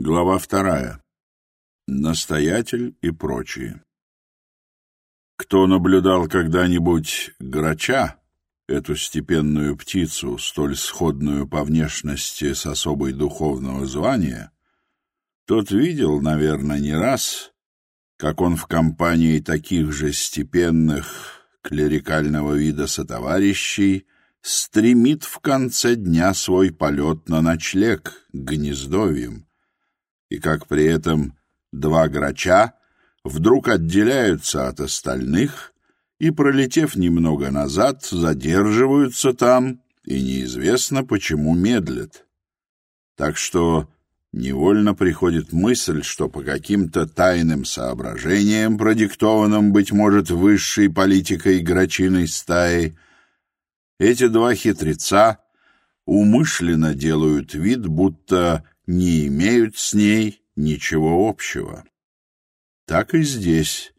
Глава вторая. Настоятель и прочие. Кто наблюдал когда-нибудь грача, эту степенную птицу, столь сходную по внешности с особой духовного звания, тот видел, наверное, не раз, как он в компании таких же степенных клерикального вида сотоварищей стремит в конце дня свой полет на ночлег к и как при этом два грача вдруг отделяются от остальных и, пролетев немного назад, задерживаются там и неизвестно почему медлят. Так что невольно приходит мысль, что по каким-то тайным соображениям, продиктованным, быть может, высшей политикой грачиной стаи, эти два хитреца умышленно делают вид, будто не имеют с ней ничего общего. Так и здесь.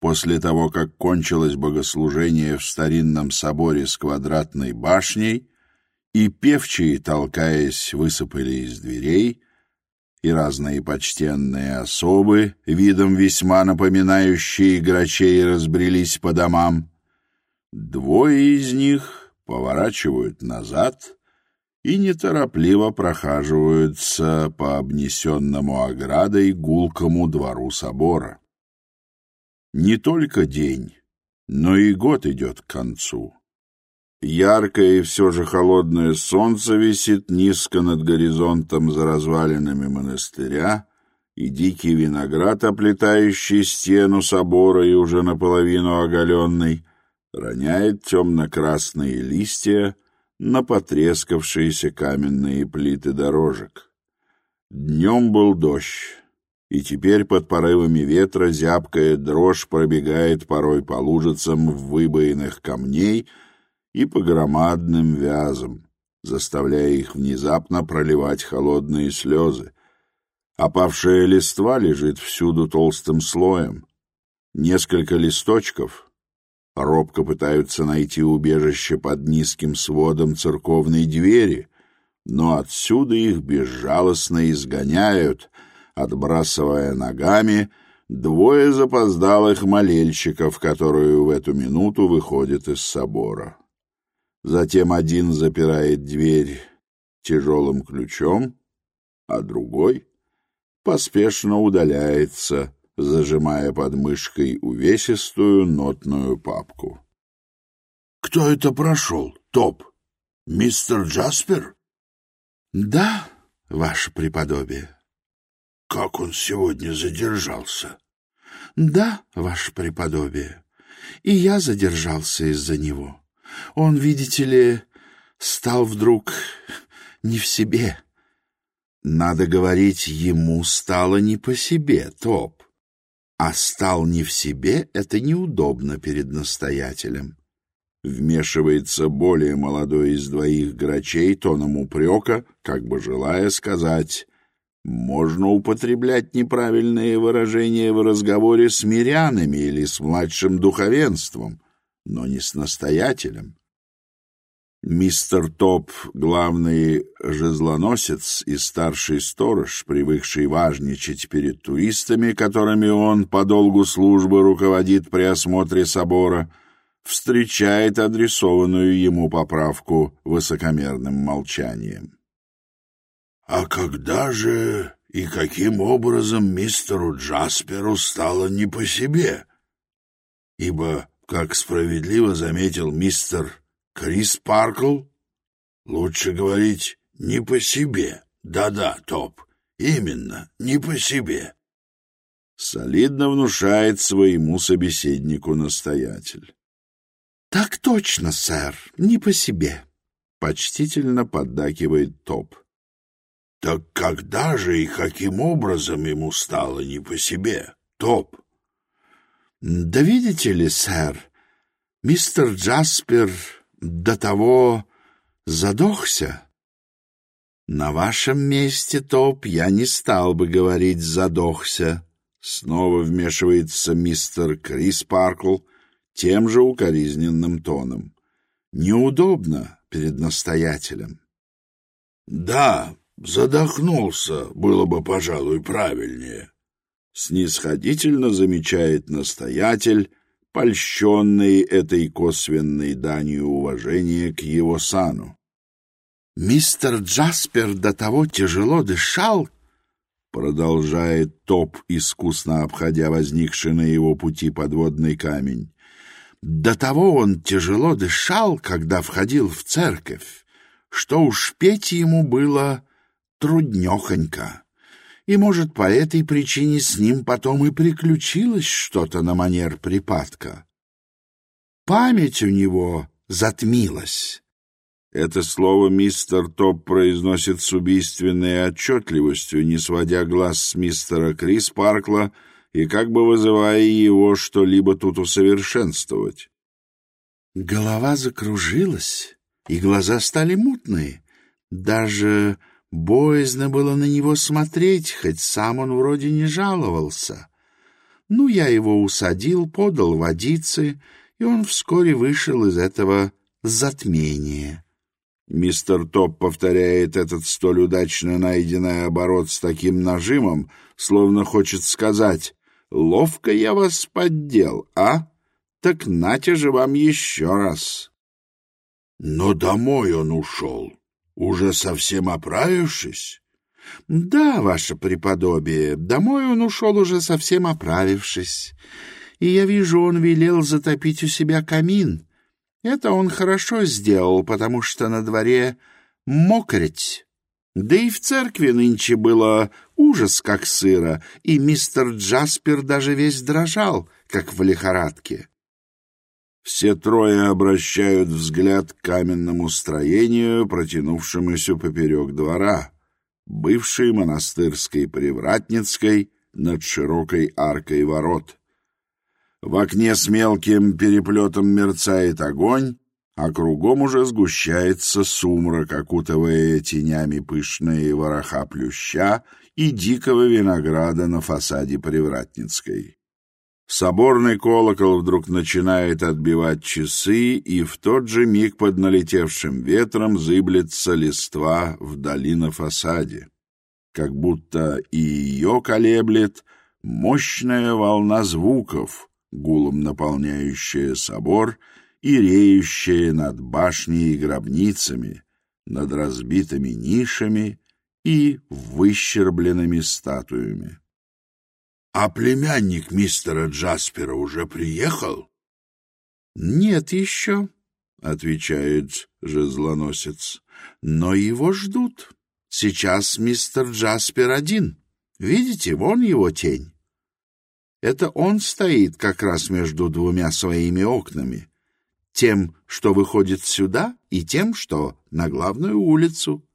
После того, как кончилось богослужение в старинном соборе с квадратной башней, и певчие, толкаясь, высыпали из дверей, и разные почтенные особы, видом весьма напоминающие грачей, разбрелись по домам. Двое из них поворачивают назад — и неторопливо прохаживаются по обнесенному оградой гулкому двору собора. Не только день, но и год идет к концу. Яркое и все же холодное солнце висит низко над горизонтом за развалинами монастыря, и дикий виноград, оплетающий стену собора и уже наполовину оголенный, роняет темно-красные листья — на потрескавшиеся каменные плиты дорожек. Днем был дождь, и теперь под порывами ветра зябкая дрожь пробегает порой по лужицам в выбоинах камней и по громадным вязам, заставляя их внезапно проливать холодные слезы. Опавшая листва лежит всюду толстым слоем. Несколько листочков — Робко пытаются найти убежище под низким сводом церковной двери, но отсюда их безжалостно изгоняют, отбрасывая ногами двое запоздалых молельщиков, которые в эту минуту выходят из собора. Затем один запирает дверь тяжелым ключом, а другой поспешно удаляется зажимая под мышкой увесистую нотную папку. «Кто это прошел, Топ? Мистер Джаспер?» «Да, ваше преподобие». «Как он сегодня задержался?» «Да, ваше преподобие. И я задержался из-за него. Он, видите ли, стал вдруг не в себе». «Надо говорить, ему стало не по себе, Топ. а стал не в себе, это неудобно перед настоятелем. Вмешивается более молодой из двоих грачей тоном упрека, как бы желая сказать, можно употреблять неправильные выражения в разговоре с мирянами или с младшим духовенством, но не с настоятелем. Мистер Топ, главный жезлоносец и старший сторож, привыкший важничать перед туристами, которыми он по долгу службы руководит при осмотре собора, встречает адресованную ему поправку высокомерным молчанием. «А когда же и каким образом мистеру Джасперу стало не по себе? Ибо, как справедливо заметил мистер Крис Паркл? Лучше говорить «не по себе». Да-да, Топ, именно, не по себе. Солидно внушает своему собеседнику настоятель. «Так точно, сэр, не по себе», — почтительно поддакивает Топ. «Так когда же и каким образом ему стало не по себе, Топ?» «Да видите ли, сэр, мистер Джаспер до того задохся. На вашем месте, Топ, я не стал бы говорить «задохся». Снова вмешивается мистер Крис Паркл тем же укоризненным тоном. Неудобно перед настоятелем. Да, задохнулся, было бы, пожалуй, правильнее. Снисходительно замечает настоятель, польщенный этой косвенной данью уважения к его сану. «Мистер Джаспер до того тяжело дышал», — продолжает Топ, искусно обходя возникший на его пути подводный камень. «До того он тяжело дышал, когда входил в церковь, что уж петь ему было труднехонько» и, может, по этой причине с ним потом и приключилось что-то на манер припадка. Память у него затмилась. Это слово мистер Топ произносит с убийственной отчетливостью, не сводя глаз с мистера Крис Паркла и как бы вызывая его что-либо тут усовершенствовать. Голова закружилась, и глаза стали мутные. Даже Боязно было на него смотреть, хоть сам он вроде не жаловался. Ну, я его усадил, подал водицы, и он вскоре вышел из этого затмения. Мистер Топ повторяет этот столь удачно найденный оборот с таким нажимом, словно хочет сказать «Ловко я вас поддел, а? Так нате же вам еще раз!» Но домой он ушел уже совсем оправившись? — Да, ваше преподобие, домой он ушел уже совсем оправившись. И я вижу, он велел затопить у себя камин. Это он хорошо сделал, потому что на дворе мокрить. Да и в церкви нынче было ужас как сыро, и мистер Джаспер даже весь дрожал, как в лихорадке. Все трое обращают взгляд к каменному строению, протянувшемуся поперек двора, бывшей монастырской привратницкой над широкой аркой ворот. В окне с мелким переплетом мерцает огонь, а кругом уже сгущается сумрак, окутывая тенями пышные вороха плюща и дикого винограда на фасаде Привратницкой. Соборный колокол вдруг начинает отбивать часы, и в тот же миг под налетевшим ветром зыблется листва вдали на фасаде. Как будто и ее колеблет мощная волна звуков, гулом наполняющая собор и реющая над башней и гробницами, над разбитыми нишами и выщербленными статуями. А племянник мистера Джаспера уже приехал? — Нет еще, — отвечает жезлоносец, — но его ждут. Сейчас мистер Джаспер один. Видите, вон его тень. Это он стоит как раз между двумя своими окнами, тем, что выходит сюда, и тем, что на главную улицу.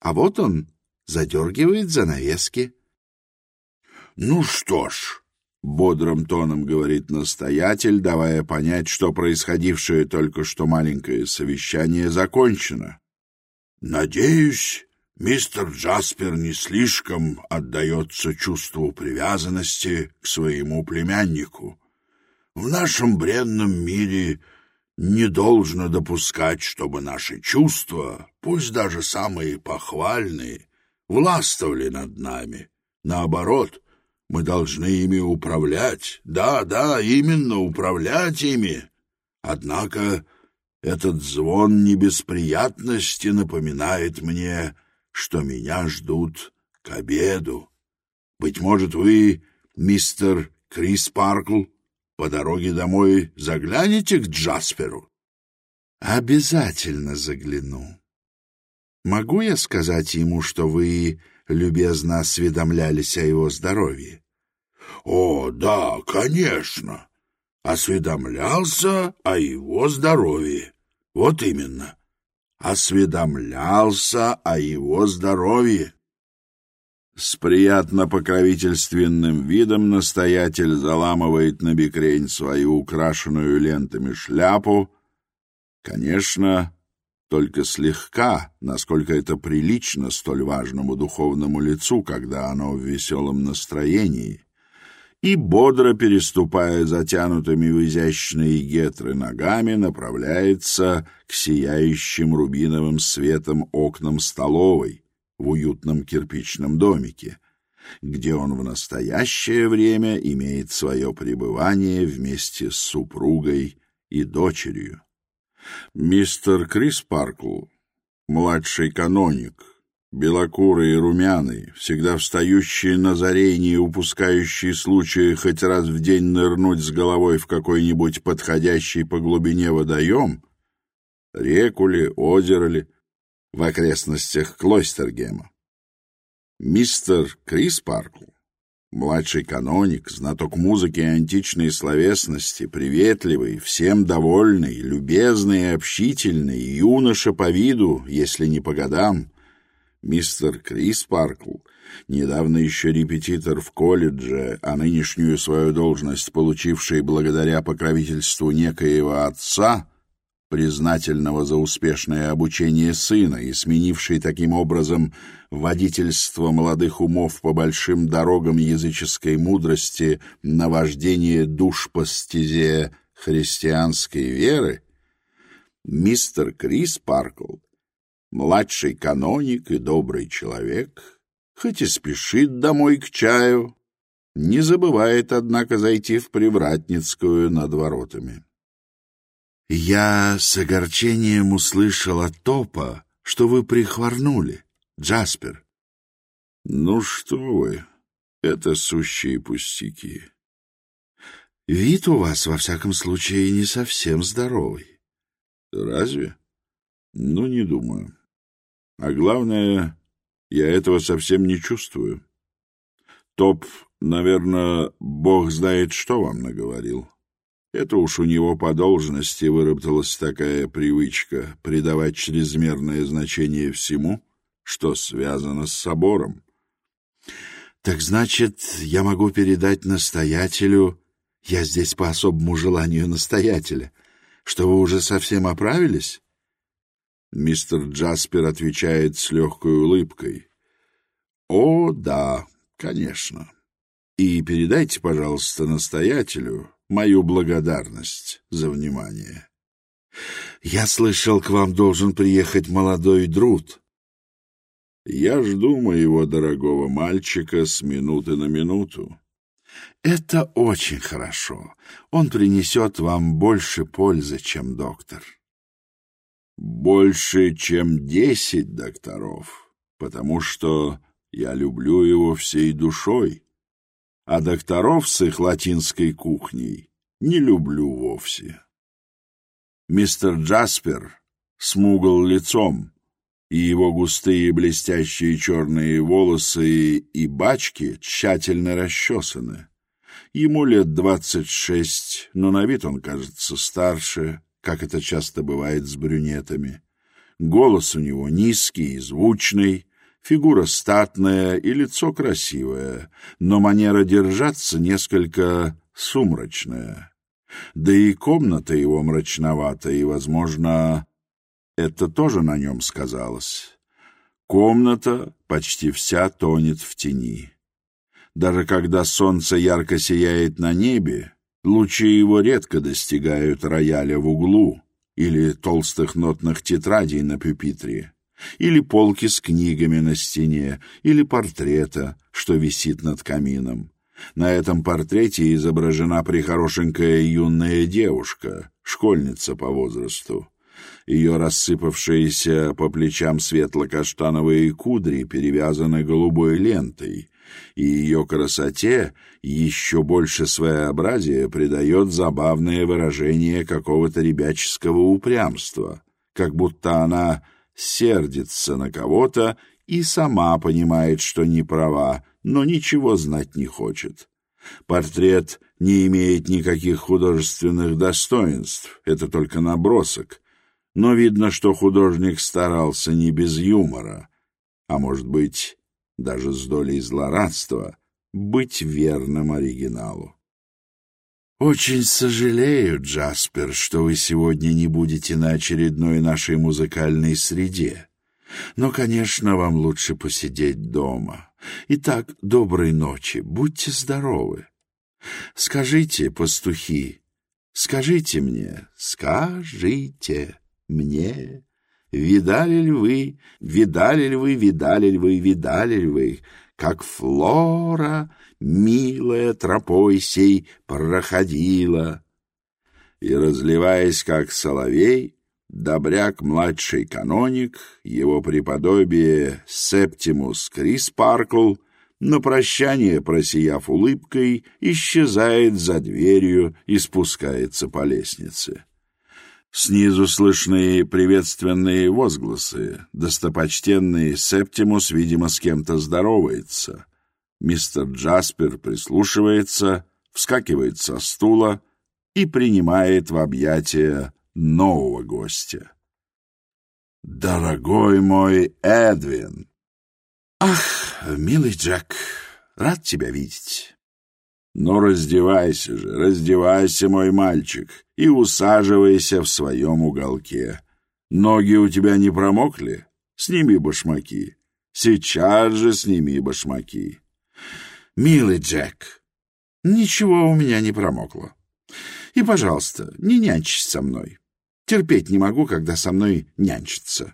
А вот он задергивает занавески. — «Ну что ж», — бодрым тоном говорит настоятель, давая понять, что происходившее только что маленькое совещание закончено. «Надеюсь, мистер Джаспер не слишком отдается чувству привязанности к своему племяннику. В нашем бренном мире не должно допускать, чтобы наши чувства, пусть даже самые похвальные, властвовали над нами. Наоборот — мы должны ими управлять. Да, да, именно управлять ими. Однако этот звон небесприятности напоминает мне, что меня ждут к обеду. Быть может, вы, мистер Крис Паркл, по дороге домой заглянете к Джасперу? Обязательно загляну. Могу я сказать ему, что вы любезно осведомлялись о его здоровье. «О, да, конечно!» «Осведомлялся о его здоровье. Вот именно. Осведомлялся о его здоровье». С приятно покровительственным видом настоятель заламывает на бекрень свою украшенную лентами шляпу. Конечно, только слегка, насколько это прилично столь важному духовному лицу, когда оно в веселом настроении, и, бодро переступая затянутыми в изящные гетры ногами, направляется к сияющим рубиновым светом окнам столовой в уютном кирпичном домике, где он в настоящее время имеет свое пребывание вместе с супругой и дочерью. Мистер Крис Паркл, младший каноник, белокурый и румяный, всегда встающий на зарение и упускающий случай хоть раз в день нырнуть с головой в какой-нибудь подходящий по глубине водоем, реку ли, озеро ли, в окрестностях Клойстергема. Мистер Крис Паркл Младший каноник, знаток музыки и античной словесности, приветливый, всем довольный, любезный и общительный, юноша по виду, если не по годам, мистер Крис Паркл, недавно еще репетитор в колледже, а нынешнюю свою должность получивший благодаря покровительству некоего отца — признательного за успешное обучение сына и сменивший таким образом водительство молодых умов по большим дорогам языческой мудрости на вождение душ по стезе христианской веры, мистер Крис Паркл, младший каноник и добрый человек, хоть и спешит домой к чаю, не забывает, однако, зайти в Привратницкую над воротами. «Я с огорчением услышал от Топа, что вы прихворнули, Джаспер». «Ну что вы, это сущие пустяки». «Вид у вас, во всяком случае, не совсем здоровый». Это уж у него по должности выработалась такая привычка придавать чрезмерное значение всему, что связано с собором. «Так значит, я могу передать настоятелю...» «Я здесь по особому желанию настоятеля. Что вы уже совсем оправились?» Мистер Джаспер отвечает с легкой улыбкой. «О, да, конечно. И передайте, пожалуйста, настоятелю, мою благодарность за внимание. Я слышал, к вам должен приехать молодой друт. Я жду моего дорогого мальчика с минуты на минуту. Это очень хорошо. Он принесет вам больше пользы, чем доктор. Больше, чем десять докторов, потому что я люблю его всей душой а докторов с их латинской кухней не люблю вовсе. Мистер Джаспер смугл лицом, и его густые блестящие черные волосы и бачки тщательно расчесаны. Ему лет двадцать шесть, но на вид он кажется старше, как это часто бывает с брюнетами. Голос у него низкий и звучный, Фигура статная и лицо красивое, но манера держаться несколько сумрачная. Да и комната его мрачновата, и, возможно, это тоже на нем сказалось. Комната почти вся тонет в тени. Даже когда солнце ярко сияет на небе, лучи его редко достигают рояля в углу или толстых нотных тетрадей на пюпитре или полки с книгами на стене, или портрета, что висит над камином. На этом портрете изображена прихорошенькая юная девушка, школьница по возрасту. Ее рассыпавшиеся по плечам светло-каштановые кудри перевязаны голубой лентой, и ее красоте еще больше своеобразия придает забавное выражение какого-то ребяческого упрямства, как будто она сердится на кого-то и сама понимает, что не права, но ничего знать не хочет. Портрет не имеет никаких художественных достоинств, это только набросок. Но видно, что художник старался не без юмора, а, может быть, даже с долей злорадства, быть верным оригиналу. «Очень сожалею, Джаспер, что вы сегодня не будете на очередной нашей музыкальной среде. Но, конечно, вам лучше посидеть дома. Итак, доброй ночи, будьте здоровы. Скажите, пастухи, скажите мне, скажите мне, Видали ли вы, видали ли вы, видали как Флора, милая тропой сей, проходила. И, разливаясь как соловей, добряк младший каноник, его преподобие Септимус Криспаркл, на прощание, просияв улыбкой, исчезает за дверью и спускается по лестнице. Снизу слышны приветственные возгласы. Достопочтенный Септимус, видимо, с кем-то здоровается. Мистер Джаспер прислушивается, вскакивает со стула и принимает в объятия нового гостя. «Дорогой мой Эдвин!» «Ах, милый Джек, рад тебя видеть!» Но раздевайся же, раздевайся, мой мальчик, и усаживайся в своем уголке. Ноги у тебя не промокли? Сними башмаки. Сейчас же сними башмаки. Милый Джек, ничего у меня не промокло. И, пожалуйста, не нянчись со мной. Терпеть не могу, когда со мной нянчится.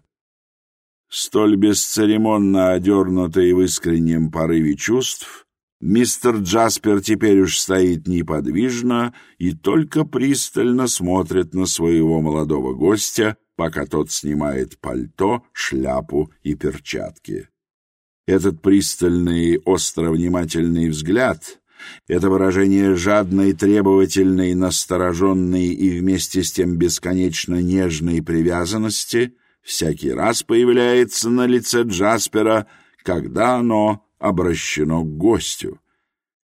Столь бесцеремонно одернутый в искреннем порыве чувств — Мистер Джаспер теперь уж стоит неподвижно и только пристально смотрит на своего молодого гостя, пока тот снимает пальто, шляпу и перчатки. Этот пристальный, остро внимательный взгляд, это выражение жадной, требовательной, настороженной и вместе с тем бесконечно нежной привязанности всякий раз появляется на лице Джаспера, когда оно обращено к гостю.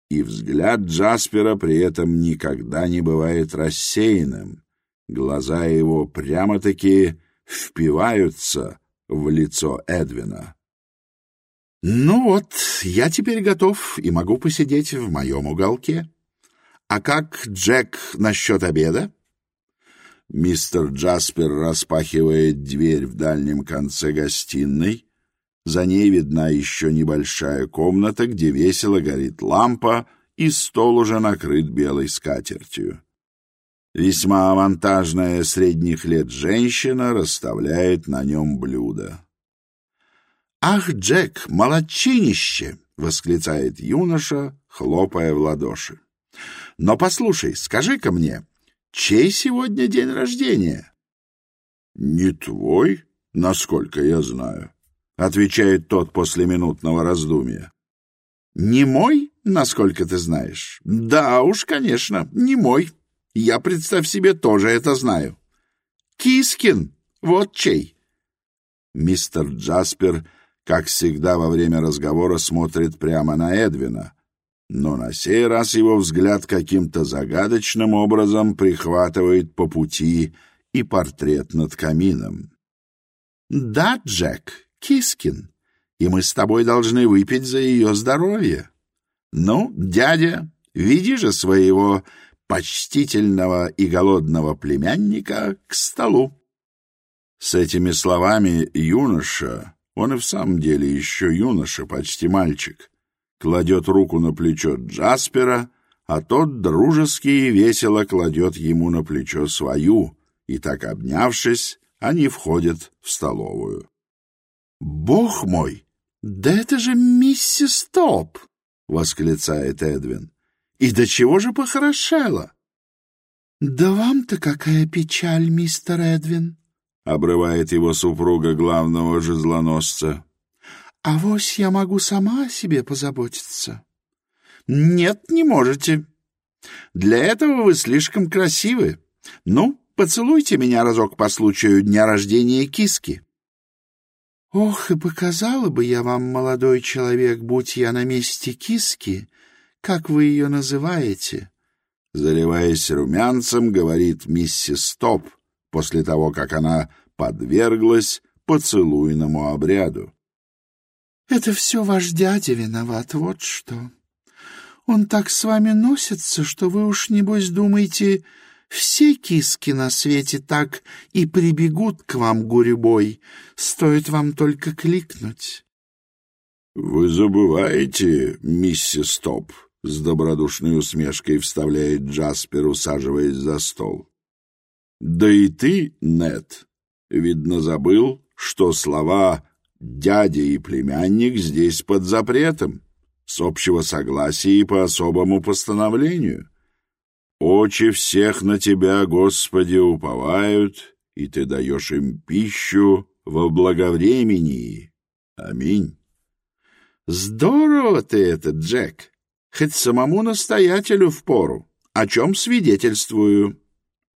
И взгляд Джаспера при этом никогда не бывает рассеянным. Глаза его прямо-таки впиваются в лицо Эдвина. «Ну вот, я теперь готов и могу посидеть в моем уголке. А как, Джек, насчет обеда?» Мистер Джаспер распахивает дверь в дальнем конце гостиной — за ней видна еще небольшая комната, где весело горит лампа, и стол уже накрыт белой скатертью. Весьма авантажная средних лет женщина расставляет на нем блюда. «Ах, Джек, молодчинище!» — восклицает юноша, хлопая в ладоши. «Но послушай, скажи-ка мне, чей сегодня день рождения?» «Не твой, насколько я знаю», отвечает тот после минутного раздумья. «Не мой, насколько ты знаешь?» «Да уж, конечно, не мой. Я, представь себе, тоже это знаю». «Кискин! Вот чей!» Мистер Джаспер, как всегда во время разговора, смотрит прямо на Эдвина, но на сей раз его взгляд каким-то загадочным образом прихватывает по пути и портрет над камином. «Да, Джек, Кискин. И мы с тобой должны выпить за ее здоровье. Ну, дядя, веди же своего почтительного и голодного племянника к столу. С этими словами юноша, он и в самом деле еще юноша, почти мальчик, кладет руку на плечо Джаспера, а тот дружески и весело кладет ему на плечо свою, и так обнявшись, они входят в столовую. «Бог мой! Да это же миссис Топ!» — восклицает Эдвин. «И до чего же похорошела?» «Да вам-то какая печаль, мистер Эдвин!» — обрывает его супруга главного жезлоносца. «А вось я могу сама о себе позаботиться». «Нет, не можете. Для «Ох, и показала бы я вам, молодой человек, будь я на месте киски, как вы ее называете!» Заливаясь румянцем, говорит миссис Топ после того, как она подверглась поцелуйному обряду. «Это все ваш дядя виноват, вот что. Он так с вами носится, что вы уж, небось, думаете, все киски на свете так и прибегут к вам гурьбой, Стоит вам только кликнуть. — Вы забываете, миссис Топ, — с добродушной усмешкой вставляет Джаспер, усаживаясь за стол. — Да и ты, Нет, видно, забыл, что слова «дядя» и «племянник» здесь под запретом, с общего согласия и по особому постановлению. Очи всех на Тебя, Господи, уповают, и Ты даешь им пищу во благовремении. Аминь. Здорово ты этот Джек. Хоть самому настоятелю впору. О чем свидетельствую?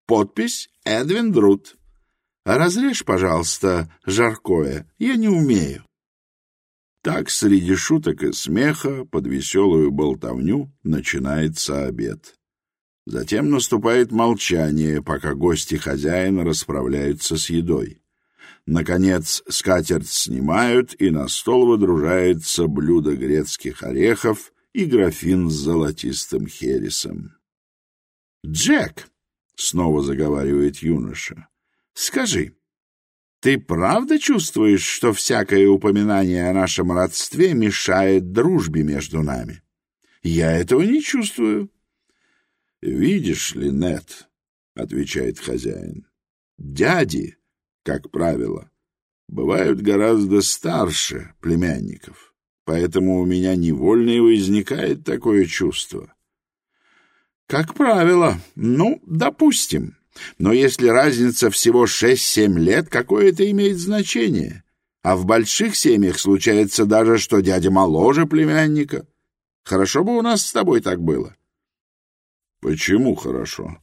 Подпись Эдвин Друт. Разрежь, пожалуйста, жаркое. Я не умею. Так среди шуток и смеха под веселую болтовню начинается обед. Затем наступает молчание, пока гости хозяина расправляются с едой. Наконец скатерть снимают, и на стол выдружается блюдо грецких орехов и графин с золотистым хересом. «Джек!» — снова заговаривает юноша. «Скажи, ты правда чувствуешь, что всякое упоминание о нашем родстве мешает дружбе между нами?» «Я этого не чувствую», «Видишь ли, Нет, — отвечает хозяин, — дяди, как правило, бывают гораздо старше племянников, поэтому у меня невольно и возникает такое чувство». «Как правило. Ну, допустим. Но если разница всего шесть-семь лет, какое это имеет значение? А в больших семьях случается даже, что дядя моложе племянника. Хорошо бы у нас с тобой так было». Почему хорошо?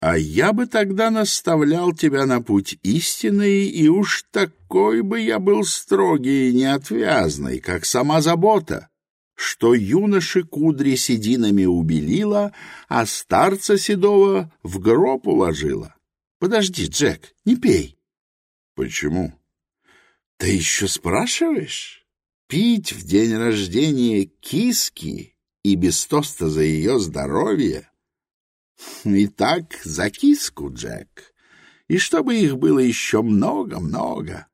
А я бы тогда наставлял тебя на путь истинный, и уж такой бы я был строгий и неотвязный, как сама забота, что юноши кудри сединами убелила, а старца седого в гроб уложила. Подожди, Джек, не пей. Почему? Ты еще спрашиваешь? Пить в день рождения киски и без тоста за ее здоровье так киску, Джек. И чтобы их было еще много-много.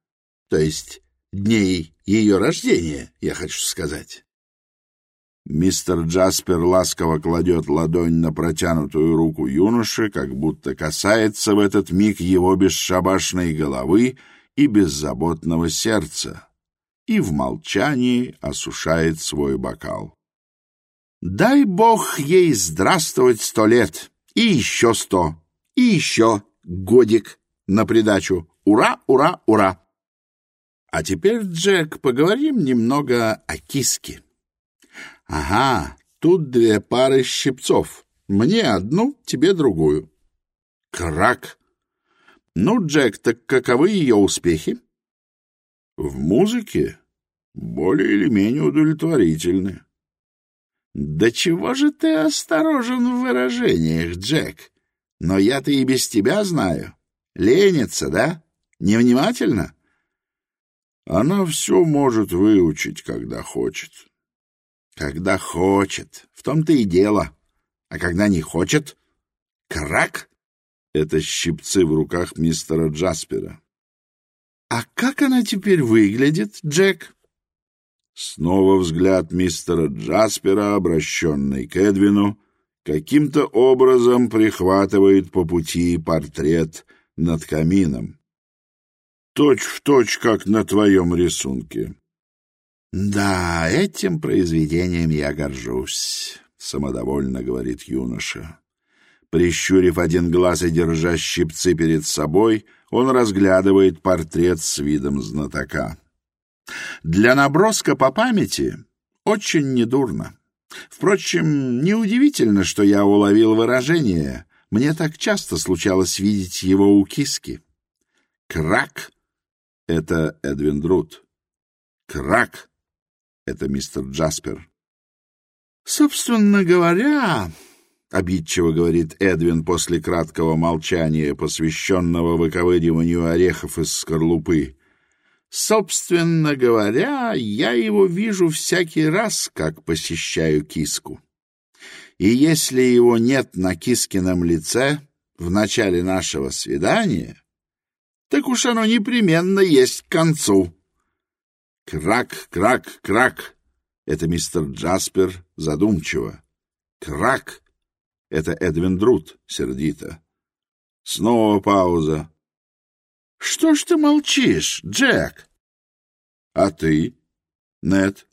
То есть дней ее рождения, я хочу сказать. Мистер Джаспер ласково кладет ладонь на протянутую руку юноши, как будто касается в этот миг его бесшабашной головы и беззаботного сердца, и в молчании осушает свой бокал. «Дай бог ей здравствовать сто лет!» И еще сто. И еще годик на придачу. Ура, ура, ура! А теперь, Джек, поговорим немного о киске. Ага, тут две пары щипцов. Мне одну, тебе другую. Крак. Ну, Джек, так каковы ее успехи? В музыке более или менее удовлетворительны. «Да чего же ты осторожен в выражениях, Джек? Но я-то и без тебя знаю. Ленится, да? Невнимательно?» «Она все может выучить, когда хочет». «Когда хочет. В том-то и дело. А когда не хочет? Крак?» Это щипцы в руках мистера Джаспера. «А как она теперь выглядит, Джек?» Снова взгляд мистера Джаспера, обращенный к Эдвину, каким-то образом прихватывает по пути портрет над камином. Точь в точь, как на твоем рисунке. «Да, этим произведением я горжусь», — самодовольно говорит юноша. Прищурив один глаз и держа щипцы перед собой, он разглядывает портрет с видом знатока. Для наброска по памяти очень недурно. Впрочем, неудивительно, что я уловил выражение. Мне так часто случалось видеть его у киски. Крак — это Эдвин Друд. Крак — это мистер Джаспер. «Собственно говоря...» — обидчиво говорит Эдвин после краткого молчания, посвященного выковыриванию орехов из скорлупы. Собственно говоря, я его вижу всякий раз, как посещаю киску. И если его нет на кискином лице в начале нашего свидания, так уж оно непременно есть к концу. Крак, крак, крак. Это мистер Джаспер задумчиво. Крак. Это Эдвин Друт сердито. Снова пауза. — Что ж ты молчишь, Джек? А ты? Нет.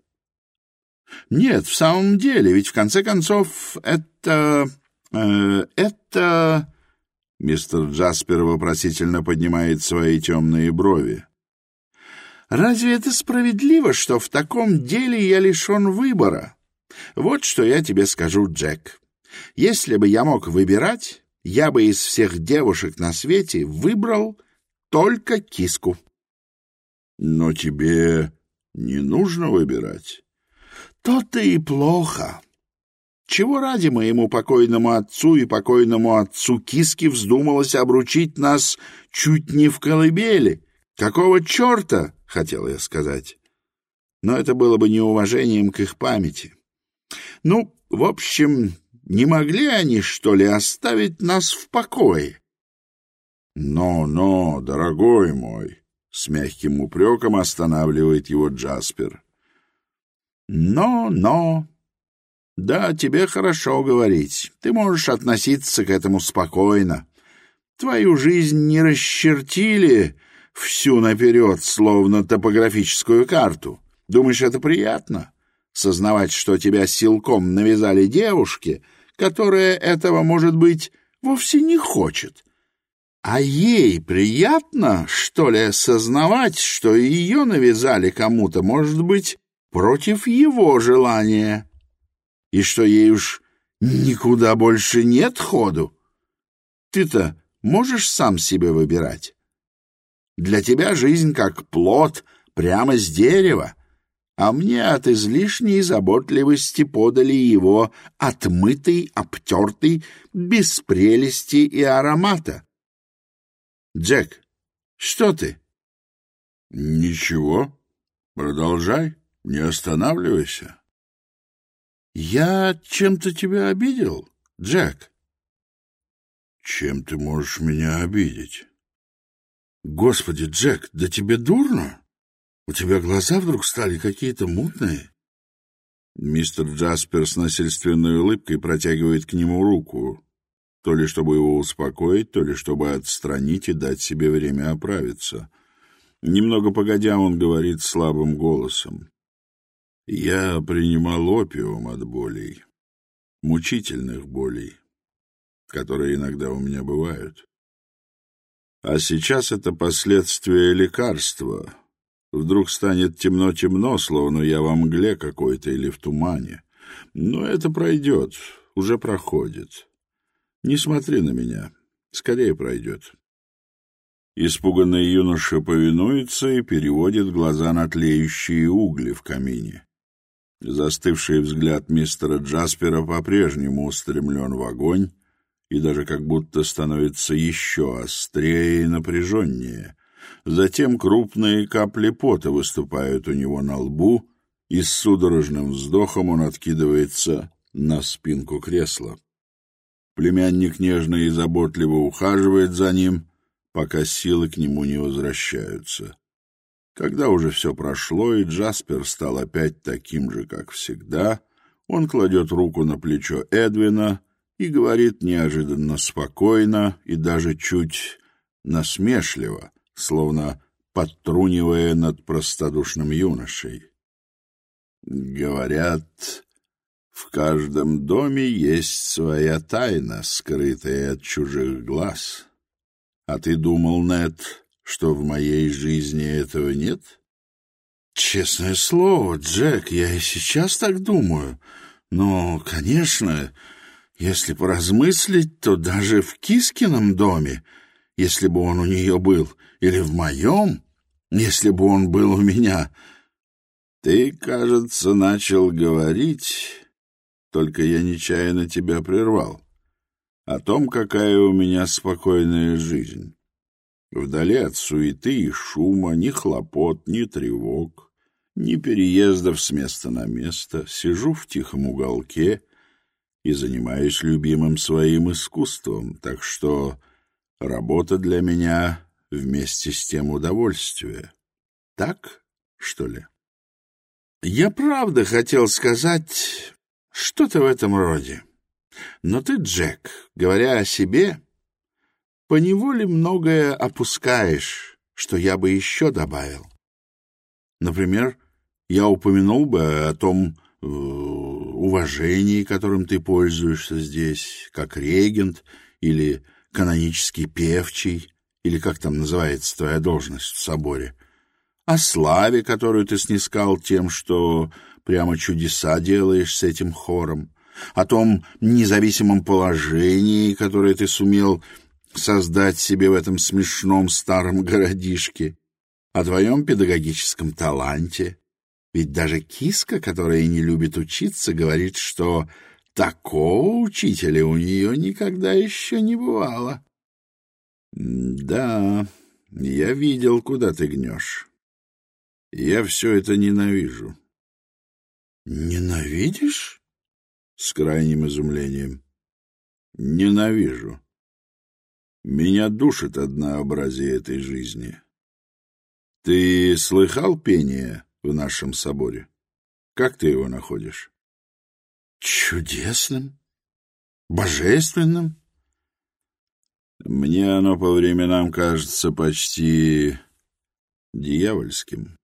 Нет, в самом деле, ведь в конце концов это... Э, это... Мистер Джаспер вопросительно поднимает свои темные брови. «Разве это справедливо, что в таком деле я лишен выбора? Вот что я тебе скажу, Джек. Если бы я мог выбирать, я бы из всех девушек на свете выбрал только киску» но тебе не нужно выбирать. То-то и плохо. Чего ради моему покойному отцу и покойному отцу Киски вздумалось обручить нас чуть не в колыбели? Какого черта, — хотел я сказать. Но это было бы неуважением к их памяти. Ну, в общем, не могли они, что ли, оставить нас в покое? Но, — Но-но, дорогой мой, с мягким упреком останавливает его Джаспер. Но, но, да тебе хорошо شوق Ты можешь относиться к этому спокойно. твою жизнь не расчертили всю наперед, словно топографическую карту. Думаешь, это приятно? Сознавать, что тебя силком навязали девушке, которая этого, может быть, вовсе не хочет. А ей приятно, что ли, осознавать, что ее навязали кому-то, может быть, против его желания, и что ей уж никуда больше нет ходу? Ты-то можешь сам себе выбирать? Для тебя жизнь как плод прямо с дерева, а Джек, что ты? Ничего. Продолжай, не останавливайся. Я чем-то тебя обидел, Джек? Чем ты можешь меня обидеть? Господи, Джек, да тебе дурно? У тебя глаза вдруг стали какие-то мутные. Мистер Джаспер с насильственной улыбкой протягивает к нему руку то ли чтобы его успокоить, то ли чтобы отстранить и дать себе время оправиться. Немного погодя, он говорит слабым голосом. «Я принимал опиум от болей, мучительных болей, которые иногда у меня бывают. А сейчас это последствия лекарства. Вдруг станет темно-темно, словно я во мгле какой-то или в тумане. Но это пройдет, уже проходит». Не смотри на меня. Скорее пройдет. Испуганный юноша повинуется и переводит глаза на тлеющие угли в камине. Застывший взгляд мистера Джаспера по-прежнему устремлен в огонь и даже как будто становится еще острее и напряженнее. Затем крупные капли пота выступают у него на лбу, и с судорожным вздохом он откидывается на спинку кресла. Племянник нежно и заботливо ухаживает за ним, пока силы к нему не возвращаются. Когда уже все прошло, и Джаспер стал опять таким же, как всегда, он кладет руку на плечо Эдвина и говорит неожиданно спокойно и даже чуть насмешливо, словно подтрунивая над простодушным юношей. «Говорят, в каждом доме есть своя тайна, скрытая от чужих глаз. А ты думал, Нед, что в моей жизни этого нет? Честное слово, Джек, я и сейчас так думаю. Но, конечно, если поразмыслить, то даже в Кискином доме, если бы он у нее был, или в моем, если бы он был у меня... Ты, кажется, начал говорить только я нечаянно тебя прервал. О том, какая у меня спокойная жизнь. Вдали от суеты и шума, ни хлопот, ни тревог, ни переездов с места на место. Сижу в тихом уголке и занимаюсь любимым своим искусством, так что работа для меня вместе с тем удовольствие. Так, что ли? Я правда хотел сказать, что-то в этом роде. Но ты, Джек, говоря о себе, поневоле многое опускаешь, что я бы еще добавил. Например, я упомянул бы о том э, уважении, которым ты пользуешься здесь, как регент или канонический певчий, или как там называется твоя прямо чудеса делаешь с этим хором, о том независимом положении, которое ты сумел создать себе в этом смешном старом городишке, о твоем педагогическом таланте. Ведь даже киска, которая не любит учиться, говорит, что такого учителя у нее никогда еще не бывало. Да, я видел, куда ты гнешь. Я все это ненавижу. «Ненавидишь?» — с крайним изумлением. «Ненавижу. Меня душит однообразие этой жизни. Ты слыхал пение в нашем соборе? Как ты его находишь?» «Чудесным, божественным». «Мне оно по временам кажется почти дьявольским».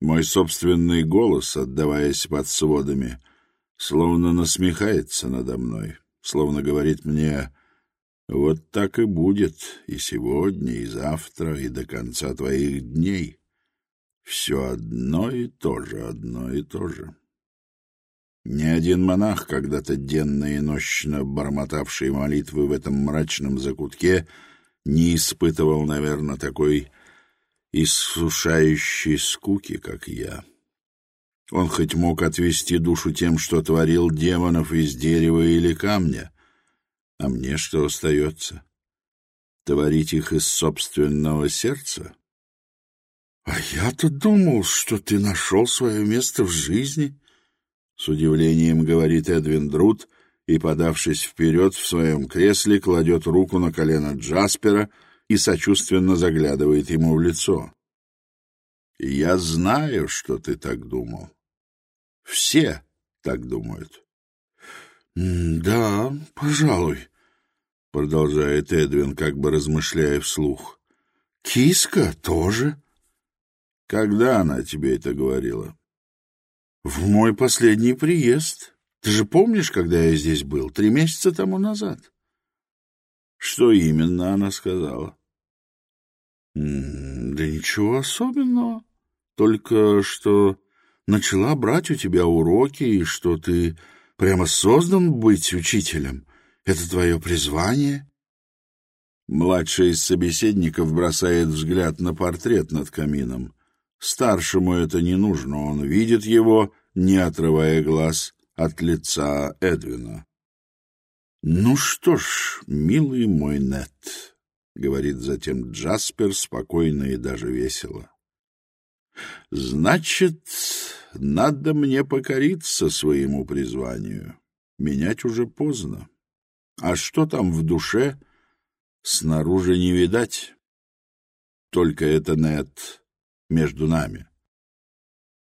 Мой собственный голос, отдаваясь под сводами, словно насмехается надо мной, словно говорит мне «Вот так и будет и сегодня, и завтра, и до конца твоих дней. Все одно и то же, одно и то же». Ни один монах, когда-то денно и нощно бормотавший молитвы в этом мрачном закутке, не испытывал, наверное, такой иссушающей скуки, как я. Он хоть мог отвести душу тем, что творил демонов из дерева или камня, а мне что остается? Творить их из собственного сердца? А я-то думал, что ты нашел свое место в жизни — с удивлением говорит Эдвин Друт и, подавшись вперед в своем кресле, кладет руку на колено Джаспера и сочувственно заглядывает ему в лицо. «Я знаю, что ты так думал. Все так думают». «Да, пожалуй», — продолжает Эдвин, как бы размышляя вслух. «Киска тоже?» «Когда она тебе это говорила?» «В мой последний приезд. Ты же помнишь, когда я здесь был? Три месяца тому назад». «Что именно она сказала?» Да ничего особенного. Только что начала брать у тебя уроки, и что ты прямо создан быть учителем. Это твое призвание. Младший из собеседников бросает взгляд на портрет над камином. Старшему это не нужно, — говорит затем Джаспер спокойно и даже весело. «Значит, надо мне покориться своему призванию. Менять уже поздно. А что там в душе, снаружи не видать. Только это, нет между нами».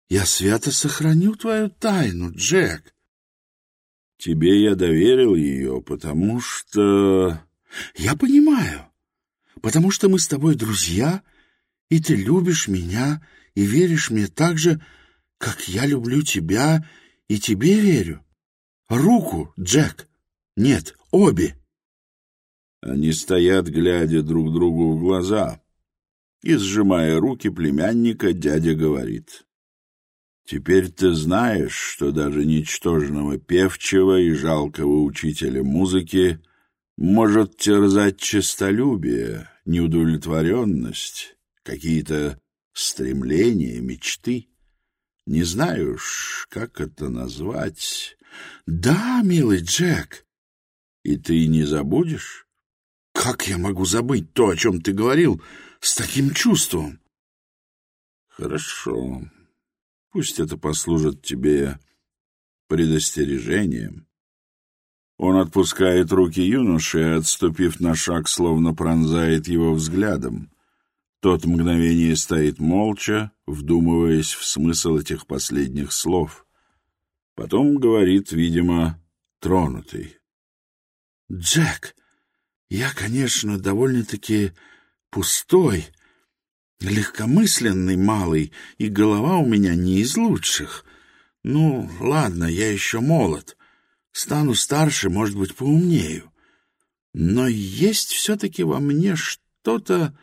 «Я свято сохраню твою тайну, Джек». «Тебе я доверил ее, потому что...» «Я понимаю» потому что мы с тобой друзья, и ты любишь меня и веришь мне так же, как я люблю тебя и тебе верю. Руку, Джек. Нет, обе. Они стоят, глядя друг другу в глаза. И, сжимая руки племянника, дядя говорит. «Теперь ты знаешь, что даже ничтожного певчего и жалкого учителя музыки — может терзать честолюбие, неудовлетворенность, какие-то стремления, мечты. Не знаю уж, как это назвать. Да, милый Джек. И ты не забудешь? Как я могу забыть то, о чем ты говорил, с таким чувством? Хорошо. Пусть это послужит тебе предостережением. Он отпускает руки юноши отступив на шаг, словно пронзает его взглядом. Тот мгновение стоит молча, вдумываясь в смысл этих последних слов. Потом говорит, видимо, тронутый. «Джек, я, конечно, довольно-таки пустой, легкомысленный малый, и голова у меня не из лучших. Ну, ладно, я еще молод» стану старше, может быть, поумнею. Но есть все-таки во мне что-то,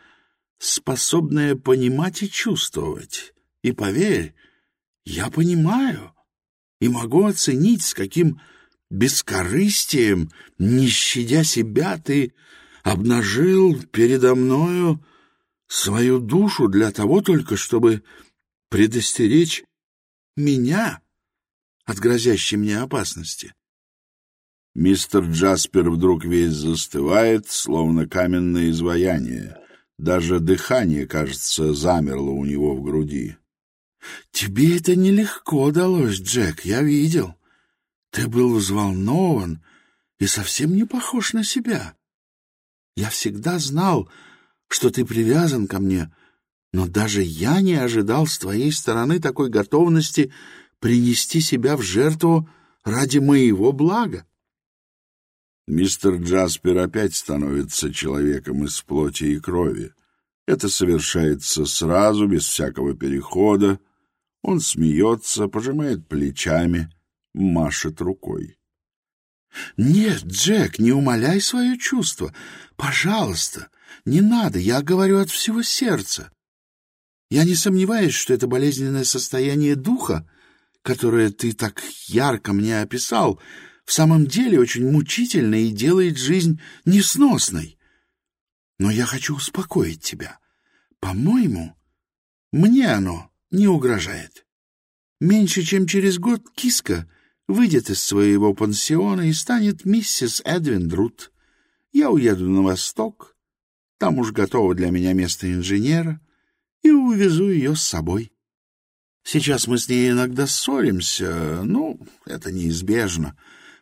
способное понимать и чувствовать. И поверь, я понимаю и могу оценить, с каким бескорыстием, не щадя себя, ты обнажил передо мною свою душу для того только, чтобы предостеречь меня от грозящей мне опасности. Мистер Джаспер вдруг весь застывает, словно каменное изваяние. Даже дыхание, кажется, замерло у него в груди. «Тебе это нелегко далось, Джек, я видел. Ты был взволнован и совсем не похож на себя. Я всегда знал, что ты привязан ко мне, но даже я не ожидал с твоей стороны такой готовности принести себя в жертву ради моего блага. Мистер Джаспер опять становится человеком из плоти и крови. Это совершается сразу, без всякого перехода. Он смеется, пожимает плечами, машет рукой. «Нет, Джек, не умоляй свое чувство. Пожалуйста, не надо, я говорю от всего сердца. Я не сомневаюсь, что это болезненное состояние духа, которое ты так ярко мне описал, в самом деле очень мучительно и делает жизнь несносной. Но я хочу успокоить тебя. По-моему, мне оно не угрожает. Меньше чем через год киска выйдет из своего пансиона и станет миссис Эдвин Друт.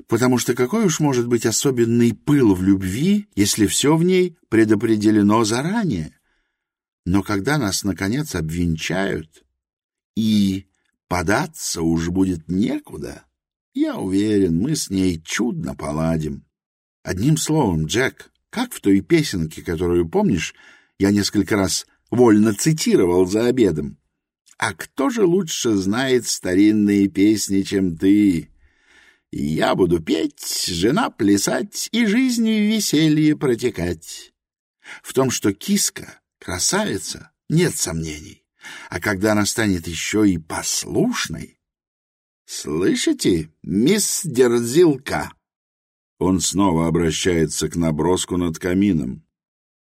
потому что какой уж может быть особенный пыл в любви, если все в ней предопределено заранее? Но когда нас, наконец, обвенчают, и податься уж будет некуда, я уверен, мы с ней чудно поладим. Одним словом, Джек, как в той песенке, которую, помнишь, я несколько раз вольно цитировал за обедом. А кто же лучше знает старинные песни, чем ты? Я буду петь, жена плясать и жизни веселье протекать. В том, что киска — красавица, нет сомнений. А когда она станет еще и послушной... «Слышите, мисс Дерзилка?» Он снова обращается к наброску над камином.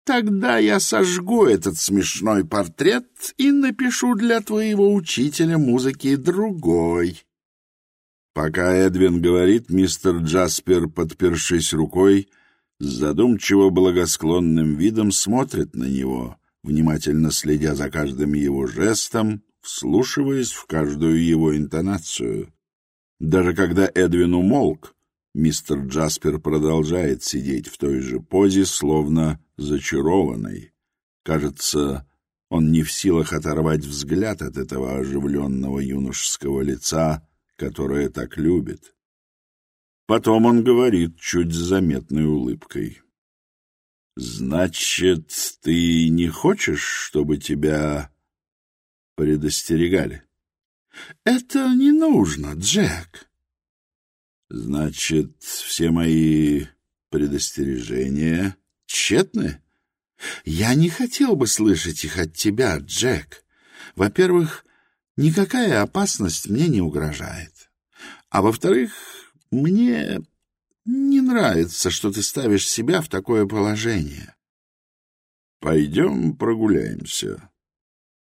«Тогда я сожгу этот смешной портрет и напишу для твоего учителя музыки другой». Пока Эдвин говорит, мистер Джаспер, подпершись рукой, с задумчиво благосклонным видом смотрит на него, внимательно следя за каждым его жестом, вслушиваясь в каждую его интонацию. Даже когда Эдвин умолк, мистер Джаспер продолжает сидеть в той же позе, словно зачарованный. Кажется, он не в силах оторвать взгляд от этого оживленного юношеского лица, которая так любит. Потом он говорит чуть заметной улыбкой. «Значит, ты не хочешь, чтобы тебя предостерегали?» «Это не нужно, Джек». «Значит, все мои предостережения тщетны?» «Я не хотел бы слышать их от тебя, Джек. Во-первых, никакая опасность мне не угрожает. А во-вторых, мне не нравится, что ты ставишь себя в такое положение. Пойдем прогуляемся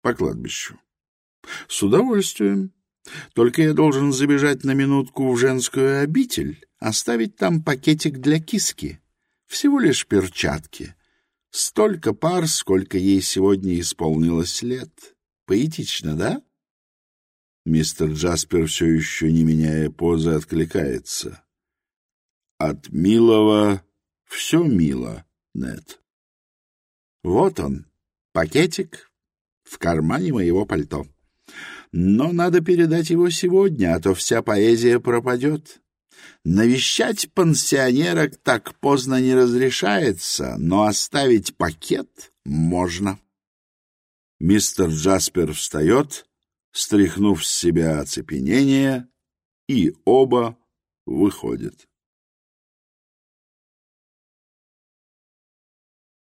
по кладбищу. С удовольствием. Только я должен забежать на минутку в женскую обитель, оставить там пакетик для киски. Всего лишь перчатки. Столько пар, сколько ей сегодня исполнилось лет. Поэтично, да? Мистер Джаспер, все еще не меняя позы, откликается. От милого все мило, Нет. Вот он, пакетик в кармане моего пальто. Но надо передать его сегодня, а то вся поэзия пропадет. Навещать пансионерок так поздно не разрешается, но